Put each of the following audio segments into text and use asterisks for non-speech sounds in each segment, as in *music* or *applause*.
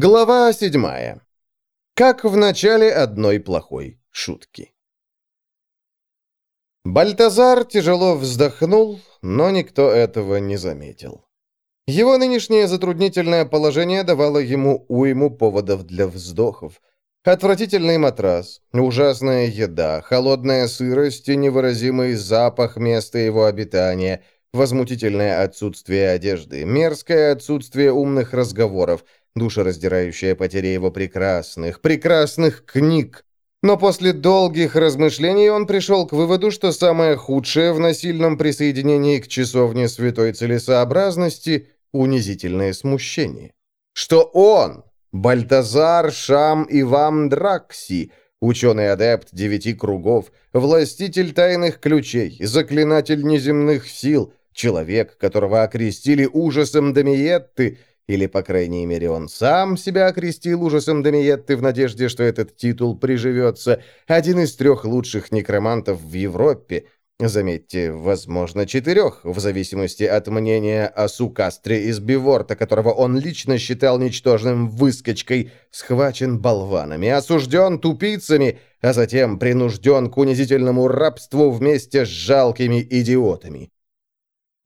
Глава седьмая. Как в начале одной плохой шутки. Бальтазар тяжело вздохнул, но никто этого не заметил. Его нынешнее затруднительное положение давало ему уйму поводов для вздохов. Отвратительный матрас, ужасная еда, холодная сырость и невыразимый запах места его обитания – возмутительное отсутствие одежды, мерзкое отсутствие умных разговоров, душераздирающая потеря его прекрасных, прекрасных книг. Но после долгих размышлений он пришел к выводу, что самое худшее в насильном присоединении к часовне святой целесообразности – унизительное смущение. Что он, Бальтазар Шам Ивам Дракси, ученый-адепт девяти кругов, властитель тайных ключей, заклинатель неземных сил, человек, которого окрестили ужасом Дамиетты, или, по крайней мере, он сам себя окрестил ужасом Дамиетты в надежде, что этот титул приживется, один из трех лучших некромантов в Европе, заметьте, возможно, четырех, в зависимости от мнения о Сукастре из Биворта, которого он лично считал ничтожным выскочкой, схвачен болванами, осужден тупицами, а затем принужден к унизительному рабству вместе с жалкими идиотами.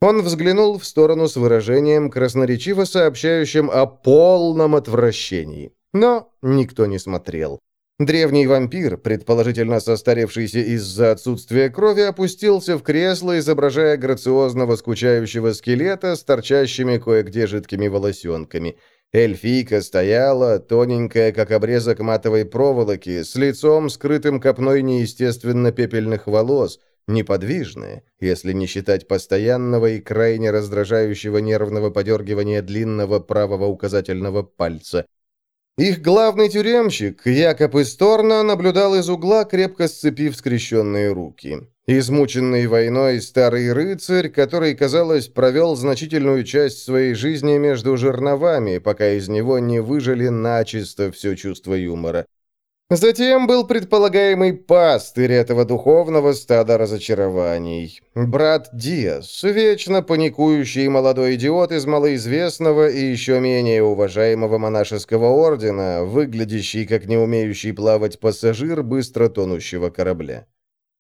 Он взглянул в сторону с выражением, красноречиво сообщающим о полном отвращении. Но никто не смотрел. Древний вампир, предположительно состарившийся из-за отсутствия крови, опустился в кресло, изображая грациозного скучающего скелета с торчащими кое-где жидкими волосенками. Эльфийка стояла, тоненькая, как обрезок матовой проволоки, с лицом, скрытым копной неестественно пепельных волос – неподвижное, если не считать постоянного и крайне раздражающего нервного подергивания длинного правого указательного пальца. Их главный тюремщик, Якоб Исторно, наблюдал из угла, крепко сцепив скрещенные руки. Измученный войной старый рыцарь, который, казалось, провел значительную часть своей жизни между жерновами, пока из него не выжили начисто все чувство юмора. Затем был предполагаемый пастырь этого духовного стада разочарований. Брат Диас, вечно паникующий молодой идиот из малоизвестного и еще менее уважаемого монашеского ордена, выглядящий как не умеющий плавать пассажир быстро тонущего корабля.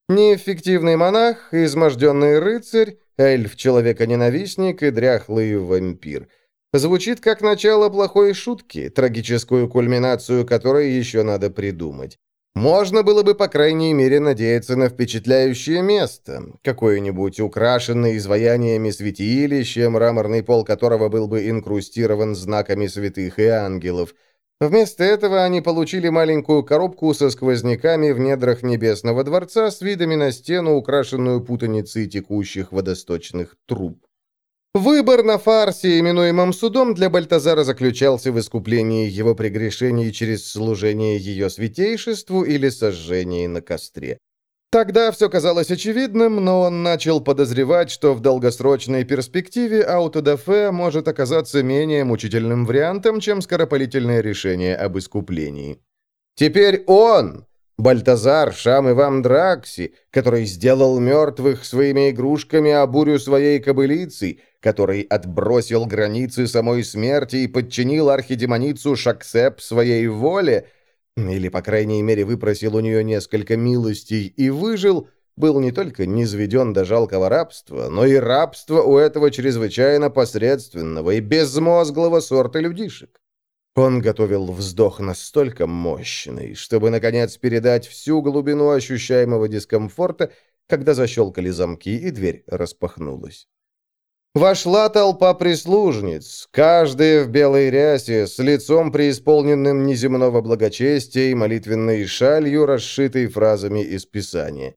Неэффективный монах, изможденный рыцарь, эльф-человека-ненавистник и дряхлый вампир – Звучит как начало плохой шутки, трагическую кульминацию которой еще надо придумать. Можно было бы, по крайней мере, надеяться на впечатляющее место, какое-нибудь украшенное изваяниями святилище, мраморный пол которого был бы инкрустирован знаками святых и ангелов. Вместо этого они получили маленькую коробку со сквозняками в недрах Небесного дворца с видами на стену, украшенную путаницей текущих водосточных труб. Выбор на фарсе, именуемом судом, для Бальтазара заключался в искуплении его прегрешений через служение ее святейшеству или сожжении на костре. Тогда все казалось очевидным, но он начал подозревать, что в долгосрочной перспективе аутодафе может оказаться менее мучительным вариантом, чем скоропалительное решение об искуплении. Теперь он, Бальтазар Шам Ивам Дракси, который сделал мертвых своими игрушками, а бурю своей кобылицей, который отбросил границы самой смерти и подчинил архидемоницу Шаксеп своей воле, или, по крайней мере, выпросил у нее несколько милостей и выжил, был не только низведен до жалкого рабства, но и рабства у этого чрезвычайно посредственного и безмозглого сорта людишек. Он готовил вздох настолько мощный, чтобы, наконец, передать всю глубину ощущаемого дискомфорта, когда защелкали замки и дверь распахнулась. Вошла толпа прислужниц, каждая в белой рясе, с лицом преисполненным неземного благочестия и молитвенной шалью, расшитой фразами из Писания.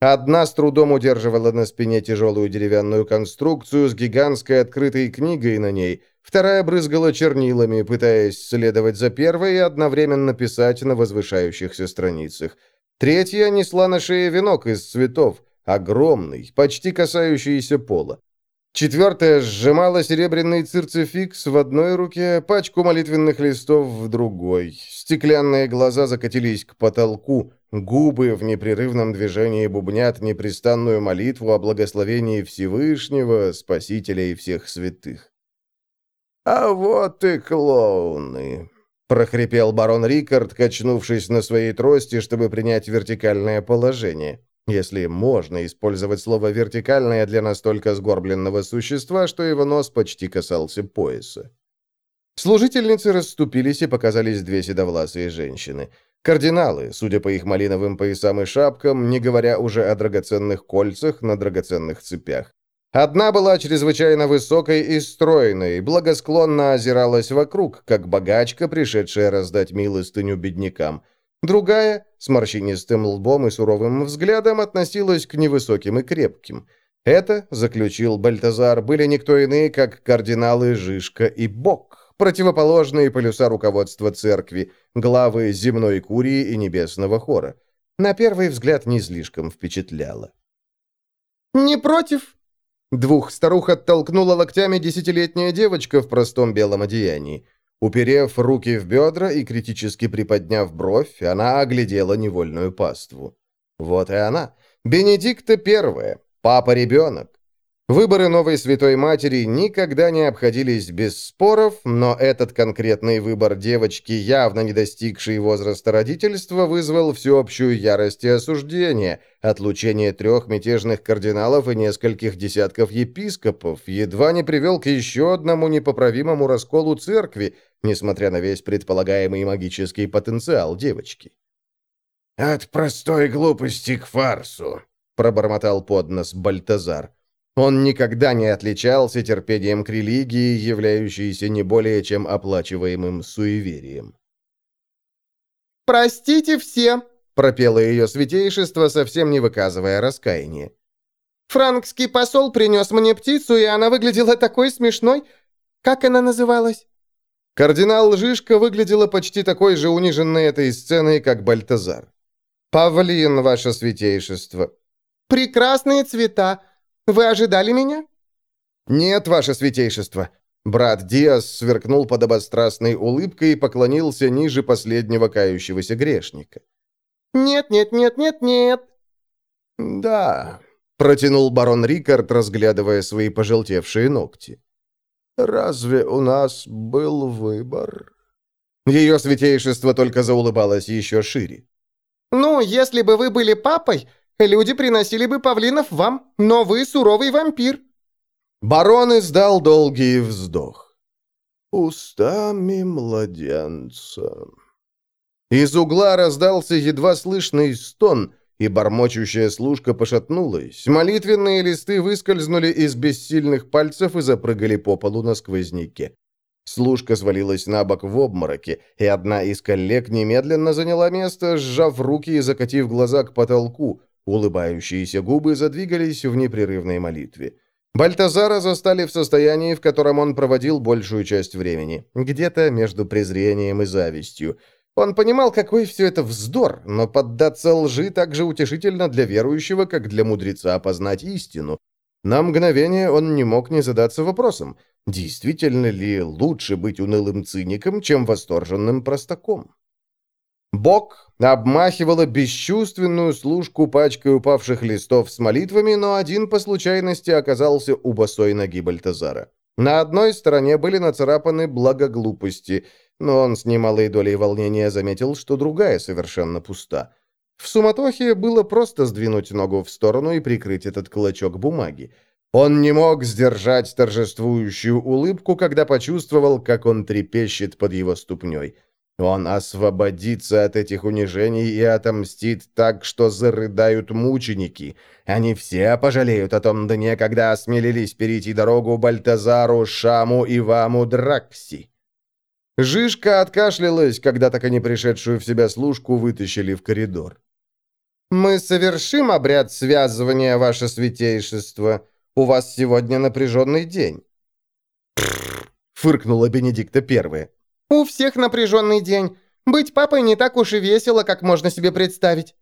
Одна с трудом удерживала на спине тяжелую деревянную конструкцию с гигантской открытой книгой на ней, вторая брызгала чернилами, пытаясь следовать за первой и одновременно писать на возвышающихся страницах. Третья несла на шее венок из цветов, огромный, почти касающийся пола. Четвертая сжимала серебряный цирцификс в одной руке, пачку молитвенных листов в другой. Стеклянные глаза закатились к потолку, губы в непрерывном движении бубнят непрестанную молитву о благословении Всевышнего, Спасителя и всех святых. «А вот и клоуны!» — прохрипел барон Рикард, качнувшись на своей трости, чтобы принять вертикальное положение. Если можно использовать слово «вертикальное» для настолько сгорбленного существа, что его нос почти касался пояса. Служительницы расступились и показались две седовласые женщины. Кардиналы, судя по их малиновым поясам и шапкам, не говоря уже о драгоценных кольцах на драгоценных цепях. Одна была чрезвычайно высокой и стройной, благосклонно озиралась вокруг, как богачка, пришедшая раздать милостыню беднякам. Другая, с морщинистым лбом и суровым взглядом, относилась к невысоким и крепким. Это, заключил Бальтазар, были никто иные, как кардиналы Жишка и Бог, противоположные полюса руководства церкви, главы земной курии и небесного хора. На первый взгляд не слишком впечатляло. «Не против?» Двух старух оттолкнула локтями десятилетняя девочка в простом белом одеянии. Уперев руки в бедра и критически приподняв бровь, она оглядела невольную паству. Вот и она, Бенедикта Первая, папа-ребенок. Выборы новой Святой Матери никогда не обходились без споров, но этот конкретный выбор девочки, явно не достигшей возраста родительства, вызвал всеобщую ярость и осуждение, отлучение трех мятежных кардиналов и нескольких десятков епископов едва не привел к еще одному непоправимому расколу церкви, несмотря на весь предполагаемый магический потенциал девочки. «От простой глупости к фарсу», — пробормотал под нос Бальтазар. Он никогда не отличался терпением к религии, являющейся не более чем оплачиваемым суеверием. «Простите все!» — пропело ее святейшество, совсем не выказывая раскаяния. «Франкский посол принес мне птицу, и она выглядела такой смешной. Как она называлась?» Кардинал Лжишка выглядела почти такой же униженной этой сценой, как Бальтазар. «Павлин, ваше святейшество». «Прекрасные цвета. Вы ожидали меня?» «Нет, ваше святейшество». Брат Диас сверкнул подобострастной улыбкой и поклонился ниже последнего кающегося грешника. «Нет, нет, нет, нет, нет». «Да», — протянул барон Рикард, разглядывая свои пожелтевшие ногти. «Разве у нас был выбор?» Ее святейшество только заулыбалось еще шире. «Ну, если бы вы были папой, Люди приносили бы павлинов вам, но вы суровый вампир». Барон издал долгий вздох. «Устами младенца». Из угла раздался едва слышный стон, и бормочущая служка пошатнулась. Молитвенные листы выскользнули из бессильных пальцев и запрыгали по полу на сквозняке. Служка свалилась на бок в обмороке, и одна из коллег немедленно заняла место, сжав руки и закатив глаза к потолку, Улыбающиеся губы задвигались в непрерывной молитве. Бальтазара застали в состоянии, в котором он проводил большую часть времени, где-то между презрением и завистью. Он понимал, какой все это вздор, но поддаться лжи так же утешительно для верующего, как для мудреца опознать истину. На мгновение он не мог не задаться вопросом, действительно ли лучше быть унылым циником, чем восторженным простаком. Бог обмахивала бесчувственную служку пачкой упавших листов с молитвами, но один по случайности оказался у босой ноги Бальтазара. На одной стороне были нацарапаны благоглупости, но он с немалой долей волнения заметил, что другая совершенно пуста. В суматохе было просто сдвинуть ногу в сторону и прикрыть этот клочок бумаги. Он не мог сдержать торжествующую улыбку, когда почувствовал, как он трепещет под его ступней. Он освободится от этих унижений и отомстит так, что зарыдают мученики. Они все пожалеют о том дне, когда осмелились перейти дорогу Бальтазару, Шаму и Ваму Дракси. Жишка откашлялась, когда так и не пришедшую в себя служку вытащили в коридор. «Мы совершим обряд связывания, ваше святейшество. У вас сегодня напряженный день». фыркнула Бенедикта Первая. У всех напряженный день. Быть папой не так уж и весело, как можно себе представить».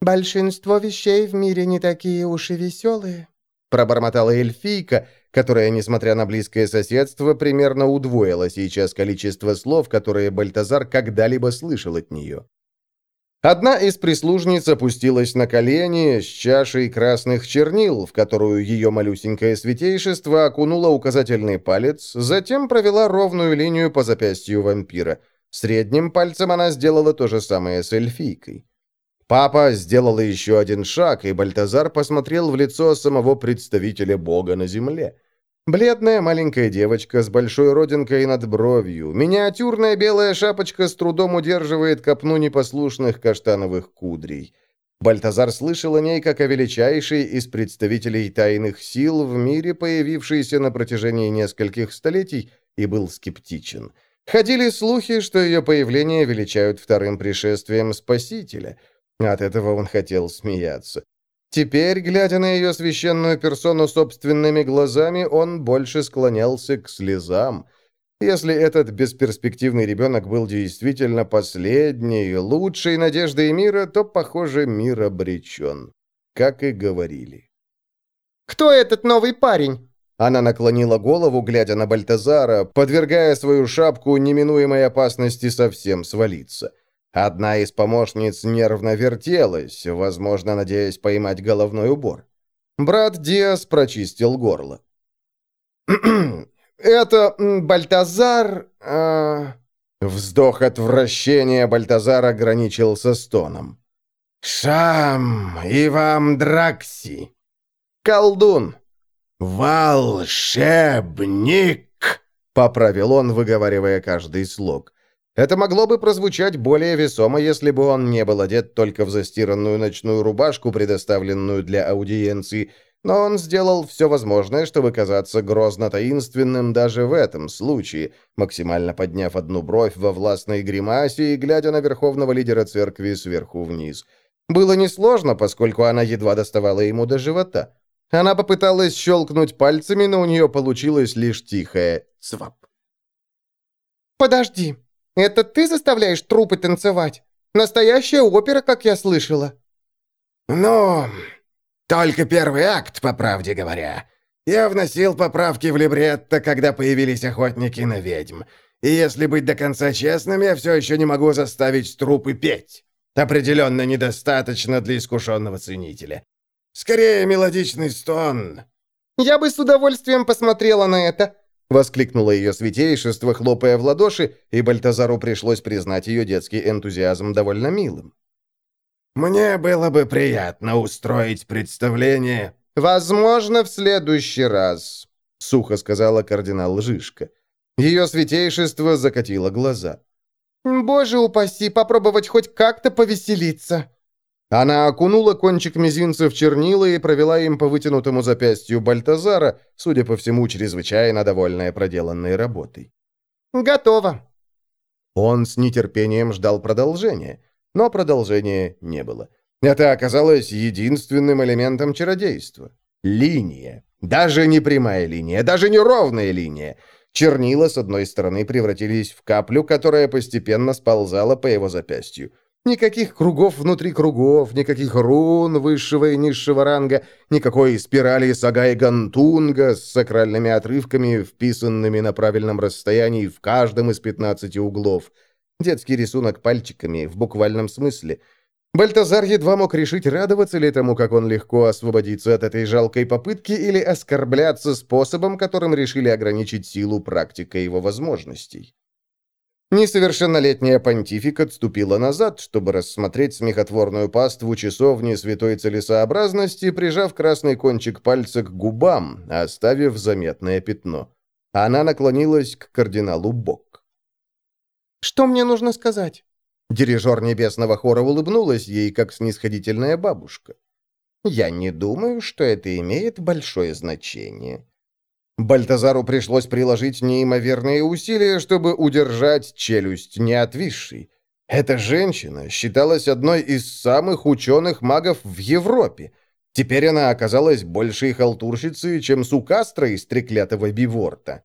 «Большинство вещей в мире не такие уж и веселые», пробормотала эльфийка, которая, несмотря на близкое соседство, примерно удвоила сейчас количество слов, которые Бальтазар когда-либо слышал от нее. Одна из прислужниц опустилась на колени с чашей красных чернил, в которую ее малюсенькое святейшество окунуло указательный палец, затем провела ровную линию по запястью вампира. Средним пальцем она сделала то же самое с эльфийкой. Папа сделал еще один шаг, и Бальтазар посмотрел в лицо самого представителя Бога на земле. Бледная маленькая девочка с большой родинкой над бровью, миниатюрная белая шапочка с трудом удерживает копну непослушных каштановых кудрей. Бальтазар слышал о ней как о величайшей из представителей тайных сил в мире, появившейся на протяжении нескольких столетий, и был скептичен. Ходили слухи, что ее появление величают вторым пришествием Спасителя – от этого он хотел смеяться. Теперь, глядя на ее священную персону собственными глазами, он больше склонялся к слезам. Если этот бесперспективный ребенок был действительно последней, лучшей надеждой мира, то, похоже, мир обречен. Как и говорили. «Кто этот новый парень?» Она наклонила голову, глядя на Бальтазара, подвергая свою шапку неминуемой опасности совсем свалиться. Одна из помощниц нервно вертелась, возможно, надеясь поймать головной убор. Брат Диас прочистил горло. *clears throat* «Это Бальтазар...» э... Вздох отвращения Бальтазара ограничился стоном. «Шам и вам Дракси!» «Колдун!» «Волшебник!» — поправил он, выговаривая каждый слог. Это могло бы прозвучать более весомо, если бы он не был одет только в застиранную ночную рубашку, предоставленную для аудиенции, но он сделал все возможное, чтобы казаться грозно таинственным даже в этом случае, максимально подняв одну бровь во властной гримасе и глядя на верховного лидера церкви сверху вниз. Было несложно, поскольку она едва доставала ему до живота. Она попыталась щелкнуть пальцами, но у нее получилось лишь тихое «свап». «Подожди», это ты заставляешь трупы танцевать? Настоящая опера, как я слышала». «Ну, только первый акт, по правде говоря. Я вносил поправки в либретто, когда появились охотники на ведьм. И если быть до конца честным, я все еще не могу заставить трупы петь. Определенно недостаточно для искушенного ценителя. Скорее, мелодичный стон». «Я бы с удовольствием посмотрела на это», — воскликнуло ее святейшество, хлопая в ладоши, и Бальтазару пришлось признать ее детский энтузиазм довольно милым. «Мне было бы приятно устроить представление». «Возможно, в следующий раз», — сухо сказала кардинал Жишка. Ее святейшество закатило глаза. «Боже упаси, попробовать хоть как-то повеселиться». Она окунула кончик мизинца в чернила и провела им по вытянутому запястью Бальтазара, судя по всему, чрезвычайно довольная проделанной работой. «Готово». Он с нетерпением ждал продолжения, но продолжения не было. Это оказалось единственным элементом чародейства. Линия. Даже не прямая линия, даже не ровная линия. Чернила с одной стороны превратились в каплю, которая постепенно сползала по его запястью. Никаких кругов внутри кругов, никаких рун высшего и низшего ранга, никакой спирали Сагай-Гантунга с сакральными отрывками, вписанными на правильном расстоянии в каждом из 15 углов. Детский рисунок пальчиками, в буквальном смысле. Бальтазар едва мог решить, радоваться ли тому, как он легко освободится от этой жалкой попытки, или оскорбляться способом, которым решили ограничить силу практика его возможностей. Несовершеннолетняя понтифик отступила назад, чтобы рассмотреть смехотворную паству часовни святой целесообразности, прижав красный кончик пальца к губам, оставив заметное пятно. Она наклонилась к кардиналу Бок. «Что мне нужно сказать?» Дирижер небесного хора улыбнулась ей, как снисходительная бабушка. «Я не думаю, что это имеет большое значение. Бальтазару пришлось приложить неимоверные усилия, чтобы удержать челюсть не отвисшей. Эта женщина считалась одной из самых ученых магов в Европе. Теперь она оказалась большей халтурщицей, чем Сукастра из треклятого Биворта.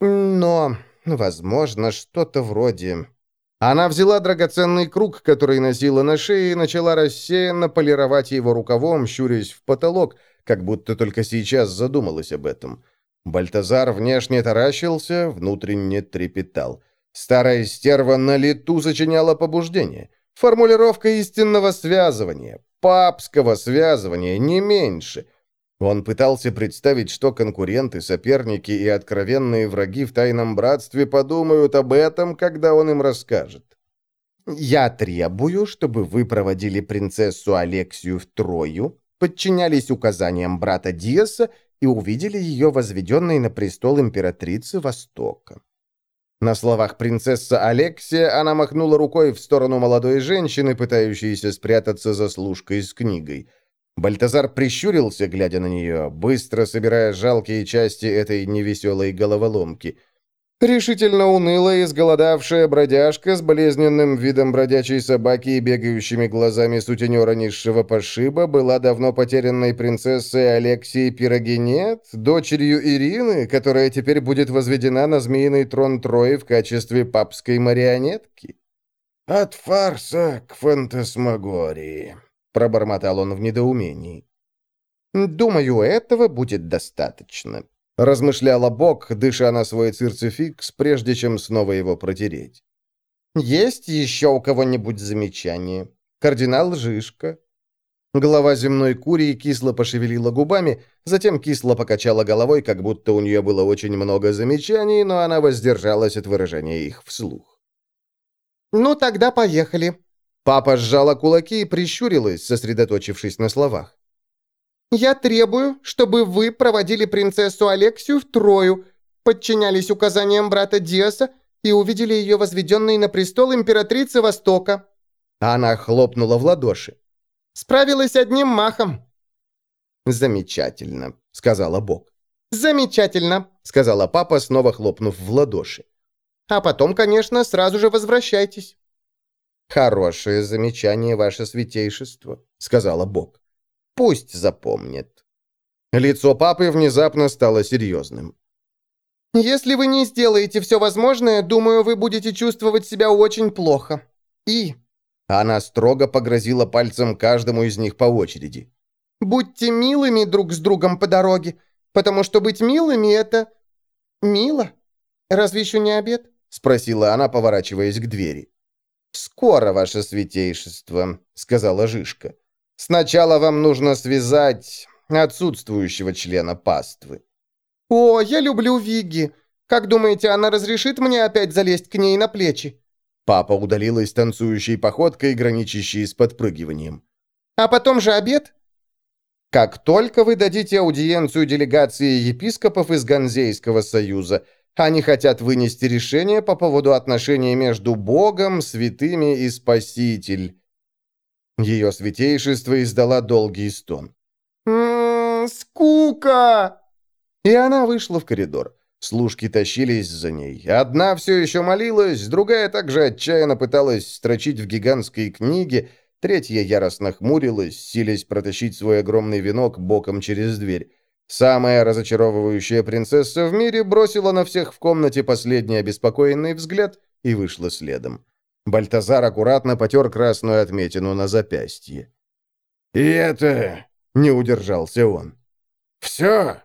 Но, возможно, что-то вроде... Она взяла драгоценный круг, который носила на шее, и начала рассеянно полировать его рукавом, щурясь в потолок, как будто только сейчас задумалась об этом. Бальтазар внешне таращился, внутренне трепетал. Старая стерва на лету зачиняла побуждение. Формулировка истинного связывания, папского связывания, не меньше. Он пытался представить, что конкуренты, соперники и откровенные враги в тайном братстве подумают об этом, когда он им расскажет. «Я требую, чтобы вы проводили принцессу Алексию в Трою, подчинялись указаниям брата Диаса и увидели ее возведенной на престол императрицы Востока». На словах принцесса Алексия она махнула рукой в сторону молодой женщины, пытающейся спрятаться за служкой с книгой – Бальтазар прищурился, глядя на нее, быстро собирая жалкие части этой невеселой головоломки. Решительно унылая, изголодавшая бродяжка с болезненным видом бродячей собаки и бегающими глазами сутенера низшего пошиба была давно потерянной принцессой Алексии Пирогенет, дочерью Ирины, которая теперь будет возведена на змеиный трон Трои в качестве папской марионетки. «От фарса к фантасмагории», — пробормотал он в недоумении. «Думаю, этого будет достаточно», — размышляла Бог, дыша на свой цирцификс, прежде чем снова его протереть. «Есть еще у кого-нибудь замечание? Кардинал Жишка?» Голова земной курии кисло пошевелила губами, затем кисло покачала головой, как будто у нее было очень много замечаний, но она воздержалась от выражения их вслух. «Ну, тогда поехали», Папа сжала кулаки и прищурилась, сосредоточившись на словах. «Я требую, чтобы вы проводили принцессу Алексию в Трою, подчинялись указаниям брата Диаса и увидели ее возведенной на престол императрицы Востока». Она хлопнула в ладоши. «Справилась одним махом». «Замечательно», — сказала Бог. «Замечательно», — сказала папа, снова хлопнув в ладоши. «А потом, конечно, сразу же возвращайтесь». «Хорошее замечание, ваше святейшество», — сказала Бог. «Пусть запомнит». Лицо папы внезапно стало серьезным. «Если вы не сделаете все возможное, думаю, вы будете чувствовать себя очень плохо. И...» Она строго погрозила пальцем каждому из них по очереди. «Будьте милыми друг с другом по дороге, потому что быть милыми — это... мило. Разве еще не обед?» — спросила она, поворачиваясь к двери. «Скоро, ваше святейшество», — сказала Жишка. «Сначала вам нужно связать отсутствующего члена паствы». «О, я люблю Вигги. Как думаете, она разрешит мне опять залезть к ней на плечи?» Папа удалилась танцующей походкой, граничащей с подпрыгиванием. «А потом же обед?» «Как только вы дадите аудиенцию делегации епископов из Ганзейского союза, они хотят вынести решение по поводу отношений между Богом, святыми и Спаситель. Ее святейшество издала долгий стон. «М-м, скука!» И она вышла в коридор. Служки тащились за ней. Одна все еще молилась, другая также отчаянно пыталась строчить в гигантской книге, третья яростно хмурилась, силясь протащить свой огромный венок боком через дверь. Самая разочаровывающая принцесса в мире бросила на всех в комнате последний обеспокоенный взгляд и вышла следом. Бальтазар аккуратно потер красную отметину на запястье. «И это...» — не удержался он. «Все?»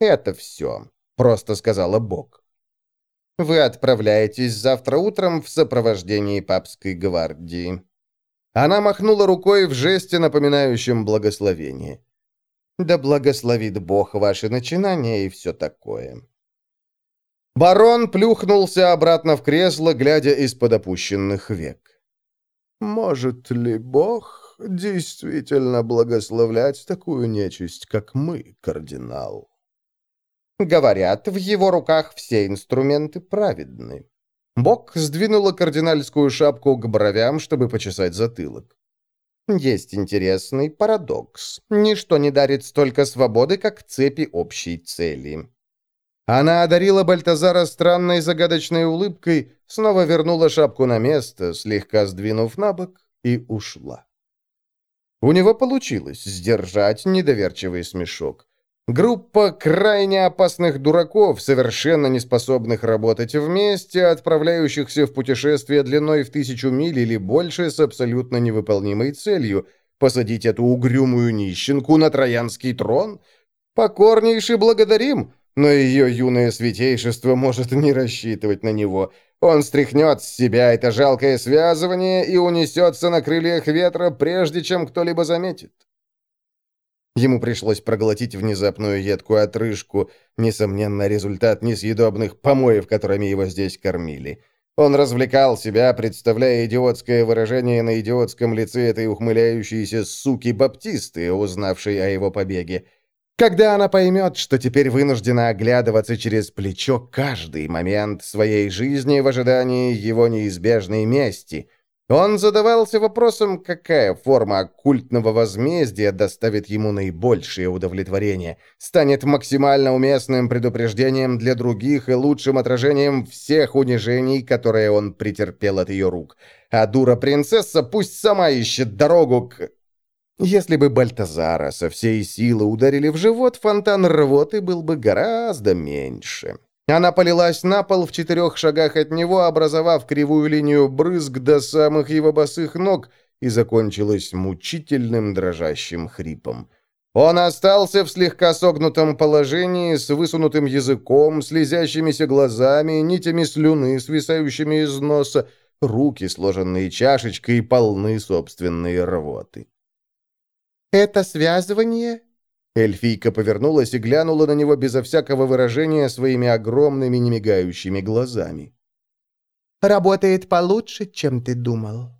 «Это все», — просто сказала Бог. «Вы отправляетесь завтра утром в сопровождении папской гвардии». Она махнула рукой в жесте, напоминающем благословение. Да благословит Бог ваши начинания и все такое». Барон плюхнулся обратно в кресло, глядя из-под опущенных век. «Может ли Бог действительно благословлять такую нечисть, как мы, кардинал?» «Говорят, в его руках все инструменты праведны». Бог сдвинула кардинальскую шапку к бровям, чтобы почесать затылок. Есть интересный парадокс. Ничто не дарит столько свободы, как цепи общей цели. Она одарила Бальтазара странной загадочной улыбкой, снова вернула шапку на место, слегка сдвинув на бок, и ушла. У него получилось сдержать недоверчивый смешок. Группа крайне опасных дураков, совершенно не способных работать вместе, отправляющихся в путешествие длиной в тысячу миль или больше с абсолютно невыполнимой целью – посадить эту угрюмую нищенку на троянский трон? Покорнейше благодарим, но ее юное святейшество может не рассчитывать на него. Он стряхнет с себя это жалкое связывание и унесется на крыльях ветра, прежде чем кто-либо заметит. Ему пришлось проглотить внезапную едкую отрыжку, несомненно, результат несъедобных помоев, которыми его здесь кормили. Он развлекал себя, представляя идиотское выражение на идиотском лице этой ухмыляющейся суки Баптисты, узнавшей о его побеге. Когда она поймет, что теперь вынуждена оглядываться через плечо каждый момент своей жизни в ожидании его неизбежной мести — он задавался вопросом, какая форма оккультного возмездия доставит ему наибольшее удовлетворение, станет максимально уместным предупреждением для других и лучшим отражением всех унижений, которые он претерпел от ее рук. А дура-принцесса пусть сама ищет дорогу к... Если бы Бальтазара со всей силы ударили в живот, фонтан рвоты был бы гораздо меньше. Она полилась на пол в четырех шагах от него, образовав кривую линию брызг до самых его босых ног, и закончилась мучительным дрожащим хрипом. Он остался в слегка согнутом положении, с высунутым языком, слезящимися глазами, нитями слюны, свисающими из носа, руки, сложенные чашечкой, полны собственной рвоты. «Это связывание Эльфийка повернулась и глянула на него безо всякого выражения своими огромными немигающими глазами. «Работает получше, чем ты думал».